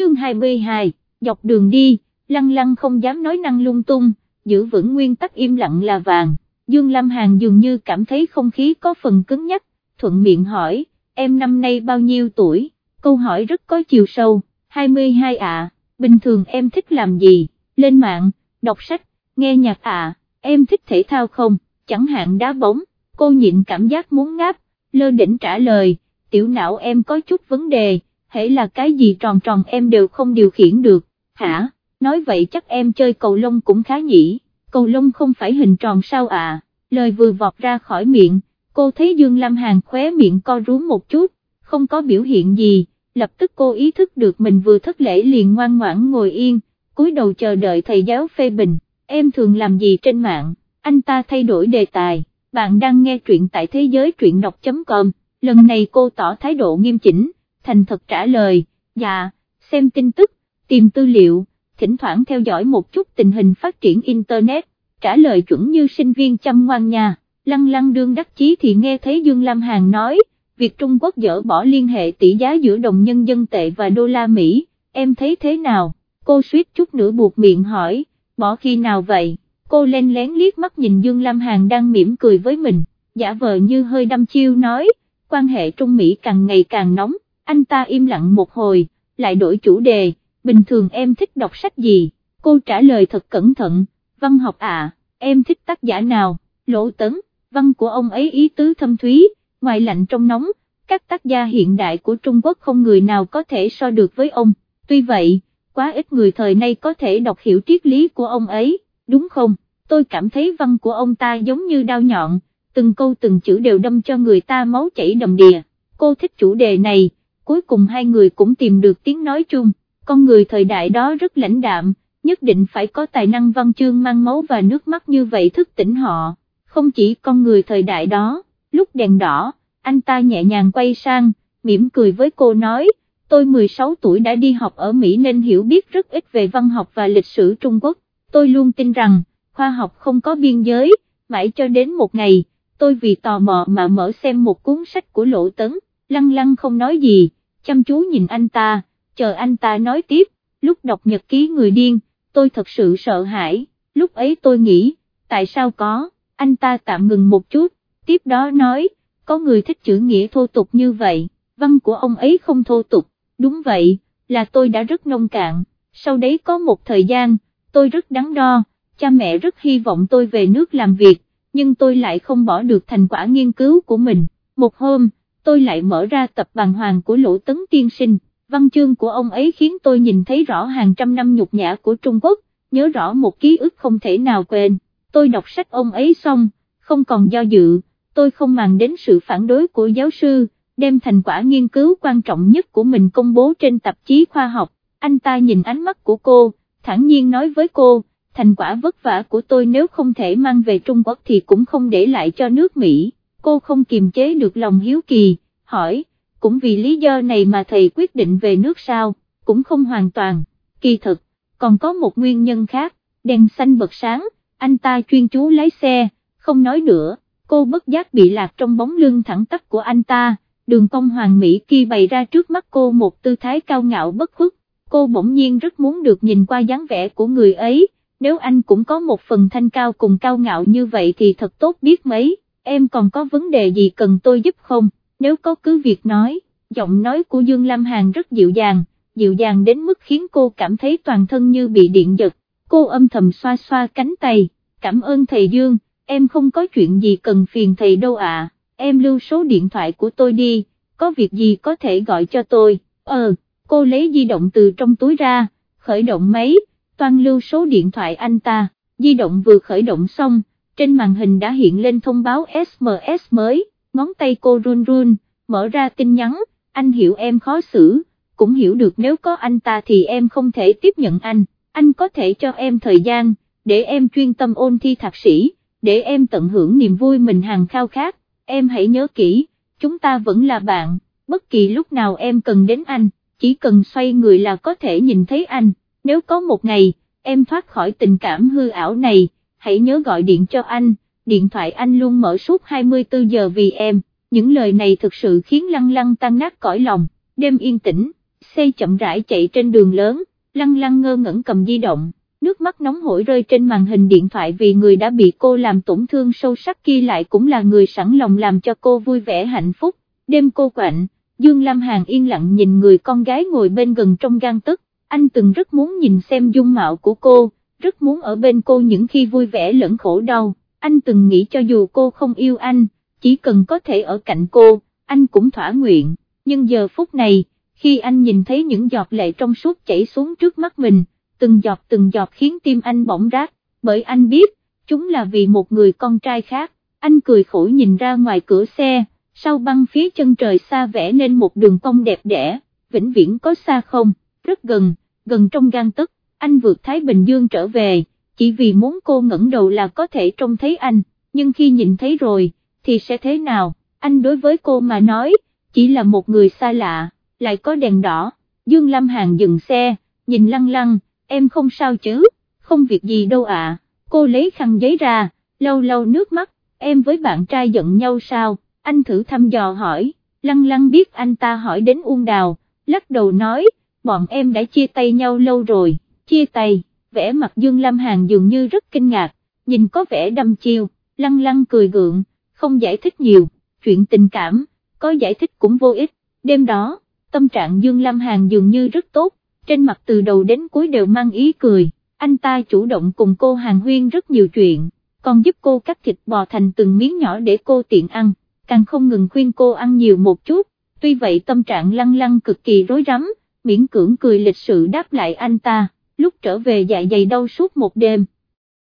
chương 22, dọc đường đi, lăng lăng không dám nói năng lung tung, giữ vững nguyên tắc im lặng là vàng, Dương Lâm Hàn dường như cảm thấy không khí có phần cứng nhắc, thuận miệng hỏi, em năm nay bao nhiêu tuổi, câu hỏi rất có chiều sâu, 22 ạ, bình thường em thích làm gì, lên mạng, đọc sách, nghe nhạc ạ, em thích thể thao không, chẳng hạn đá bóng, cô nhịn cảm giác muốn ngáp, lơ đỉnh trả lời, tiểu não em có chút vấn đề, hễ là cái gì tròn tròn em đều không điều khiển được, hả, nói vậy chắc em chơi cầu lông cũng khá nhỉ, cầu lông không phải hình tròn sao à, lời vừa vọt ra khỏi miệng, cô thấy Dương Lam Hàn khóe miệng co rúm một chút, không có biểu hiện gì, lập tức cô ý thức được mình vừa thất lễ liền ngoan ngoãn ngồi yên, cúi đầu chờ đợi thầy giáo phê bình, em thường làm gì trên mạng, anh ta thay đổi đề tài, bạn đang nghe truyện tại thế giới truyện đọc.com, lần này cô tỏ thái độ nghiêm chỉnh, thành thật trả lời, dạ, xem tin tức, tìm tư liệu, thỉnh thoảng theo dõi một chút tình hình phát triển Internet, trả lời chuẩn như sinh viên chăm ngoan nhà, lăng lăng đương đắc chí thì nghe thấy Dương Lam Hàn nói, việc Trung Quốc dỡ bỏ liên hệ tỷ giá giữa đồng nhân dân tệ và đô la Mỹ, em thấy thế nào, cô suýt chút nữa buộc miệng hỏi, bỏ khi nào vậy, cô lên lén liếc mắt nhìn Dương Lam Hàn đang mỉm cười với mình, giả vờ như hơi đăm chiêu nói, quan hệ Trung Mỹ càng ngày càng nóng, anh ta im lặng một hồi, lại đổi chủ đề, bình thường em thích đọc sách gì, cô trả lời thật cẩn thận, văn học à, em thích tác giả nào, lỗ tấn, văn của ông ấy ý tứ thâm thúy, ngoài lạnh trong nóng, các tác gia hiện đại của Trung Quốc không người nào có thể so được với ông, tuy vậy, quá ít người thời nay có thể đọc hiểu triết lý của ông ấy, đúng không, tôi cảm thấy văn của ông ta giống như đao nhọn, từng câu từng chữ đều đâm cho người ta máu chảy đầm đìa, cô thích chủ đề này, cuối cùng hai người cũng tìm được tiếng nói chung, con người thời đại đó rất lãnh đạm, nhất định phải có tài năng văn chương mang máu và nước mắt như vậy thức tỉnh họ, không chỉ con người thời đại đó, lúc đèn đỏ, anh ta nhẹ nhàng quay sang, mỉm cười với cô nói, tôi 16 tuổi đã đi học ở Mỹ nên hiểu biết rất ít về văn học và lịch sử Trung Quốc, tôi luôn tin rằng, khoa học không có biên giới, mãi cho đến một ngày, tôi vì tò mò mà mở xem một cuốn sách của Lỗ Tấn, lăng lăng không nói gì, chăm chú nhìn anh ta, chờ anh ta nói tiếp, lúc đọc nhật ký người điên, tôi thật sự sợ hãi, lúc ấy tôi nghĩ, tại sao có, anh ta tạm ngừng một chút, tiếp đó nói, có người thích chữ nghĩa thô tục như vậy, văn của ông ấy không thô tục, đúng vậy, là tôi đã rất nông cạn, sau đấy có một thời gian, tôi rất đắn đo, cha mẹ rất hy vọng tôi về nước làm việc, nhưng tôi lại không bỏ được thành quả nghiên cứu của mình, một hôm, tôi lại mở ra tập bàn hoàng của Lỗ Tấn Tiên Sinh, văn chương của ông ấy khiến tôi nhìn thấy rõ hàng trăm năm nhục nhã của Trung Quốc, nhớ rõ một ký ức không thể nào quên, tôi đọc sách ông ấy xong, không còn do dự, tôi không màng đến sự phản đối của giáo sư, đem thành quả nghiên cứu quan trọng nhất của mình công bố trên tạp chí khoa học, anh ta nhìn ánh mắt của cô, thẳng nhiên nói với cô, thành quả vất vả của tôi nếu không thể mang về Trung Quốc thì cũng không để lại cho nước Mỹ, cô không kiềm chế được lòng hiếu kỳ, hỏi, cũng vì lý do này mà thầy quyết định về nước sao, cũng không hoàn toàn, kỳ thực, còn có một nguyên nhân khác, đèn xanh bật sáng, anh ta chuyên chú lái xe, không nói nữa, cô bất giác bị lạc trong bóng lưng thẳng tắp của anh ta, đường cong hoàng mỹ kia bày ra trước mắt cô một tư thái cao ngạo bất khuất, cô bỗng nhiên rất muốn được nhìn qua dáng vẻ của người ấy, nếu anh cũng có một phần thanh cao cùng cao ngạo như vậy thì thật tốt biết mấy, em còn có vấn đề gì cần tôi giúp không, nếu có cứ việc nói, giọng nói của Dương Lam Hàn rất dịu dàng, dịu dàng đến mức khiến cô cảm thấy toàn thân như bị điện giật, cô âm thầm xoa xoa cánh tay, cảm ơn thầy Dương, em không có chuyện gì cần phiền thầy đâu ạ, em lưu số điện thoại của tôi đi, có việc gì có thể gọi cho tôi, ờ, cô lấy di động từ trong túi ra, khởi động máy, toan lưu số điện thoại anh ta, di động vừa khởi động xong, trên màn hình đã hiện lên thông báo SMS mới, ngón tay cô run run, mở ra tin nhắn, anh hiểu em khó xử, cũng hiểu được nếu có anh ta thì em không thể tiếp nhận anh, anh có thể cho em thời gian, để em chuyên tâm ôn thi thạc sĩ, để em tận hưởng niềm vui mình hàng khao khát, em hãy nhớ kỹ, chúng ta vẫn là bạn, bất kỳ lúc nào em cần đến anh, chỉ cần xoay người là có thể nhìn thấy anh, nếu có một ngày, em thoát khỏi tình cảm hư ảo này, hãy nhớ gọi điện cho anh, điện thoại anh luôn mở suốt 24 giờ vì em, những lời này thực sự khiến lăng lăng tan nát cõi lòng, đêm yên tĩnh, xe chậm rãi chạy trên đường lớn, lăng lăng ngơ ngẩn cầm di động, nước mắt nóng hổi rơi trên màn hình điện thoại vì người đã bị cô làm tổn thương sâu sắc kia lại cũng là người sẵn lòng làm cho cô vui vẻ hạnh phúc, đêm cô quạnh, Dương Lam Hàn yên lặng nhìn người con gái ngồi bên gần trong gan tức, anh từng rất muốn nhìn xem dung mạo của cô, rất muốn ở bên cô những khi vui vẻ lẫn khổ đau, anh từng nghĩ cho dù cô không yêu anh, chỉ cần có thể ở cạnh cô, anh cũng thỏa nguyện, nhưng giờ phút này, khi anh nhìn thấy những giọt lệ trong suốt chảy xuống trước mắt mình, từng giọt từng giọt khiến tim anh bỗng rát, bởi anh biết, chúng là vì một người con trai khác, anh cười khổ nhìn ra ngoài cửa xe, sau băng phía chân trời xa vẽ nên một đường cong đẹp đẽ, vĩnh viễn có xa không, rất gần, gần trong gan tức, anh vượt Thái Bình Dương trở về, chỉ vì muốn cô ngẩng đầu là có thể trông thấy anh, nhưng khi nhìn thấy rồi, thì sẽ thế nào, anh đối với cô mà nói, chỉ là một người xa lạ, lại có đèn đỏ, Dương Lâm Hàn dừng xe, nhìn lăng lăng, em không sao chứ, không việc gì đâu ạ, cô lấy khăn giấy ra, lâu lâu nước mắt, em với bạn trai giận nhau sao, anh thử thăm dò hỏi, lăng lăng biết anh ta hỏi đến Uông Đào, lắc đầu nói, bọn em đã chia tay nhau lâu rồi, chia tay, vẻ mặt Dương lam Hàn dường như rất kinh ngạc, nhìn có vẻ đâm chiêu, lăng lăng cười gượng, không giải thích nhiều, chuyện tình cảm, có giải thích cũng vô ích, đêm đó, tâm trạng Dương lam Hàn dường như rất tốt, trên mặt từ đầu đến cuối đều mang ý cười, anh ta chủ động cùng cô Hàn Huyên rất nhiều chuyện, còn giúp cô cắt thịt bò thành từng miếng nhỏ để cô tiện ăn, càng không ngừng khuyên cô ăn nhiều một chút, tuy vậy tâm trạng lăng lăng cực kỳ rối rắm, miễn cưỡng cười lịch sự đáp lại anh ta, lúc trở về dạ dày đau suốt một đêm.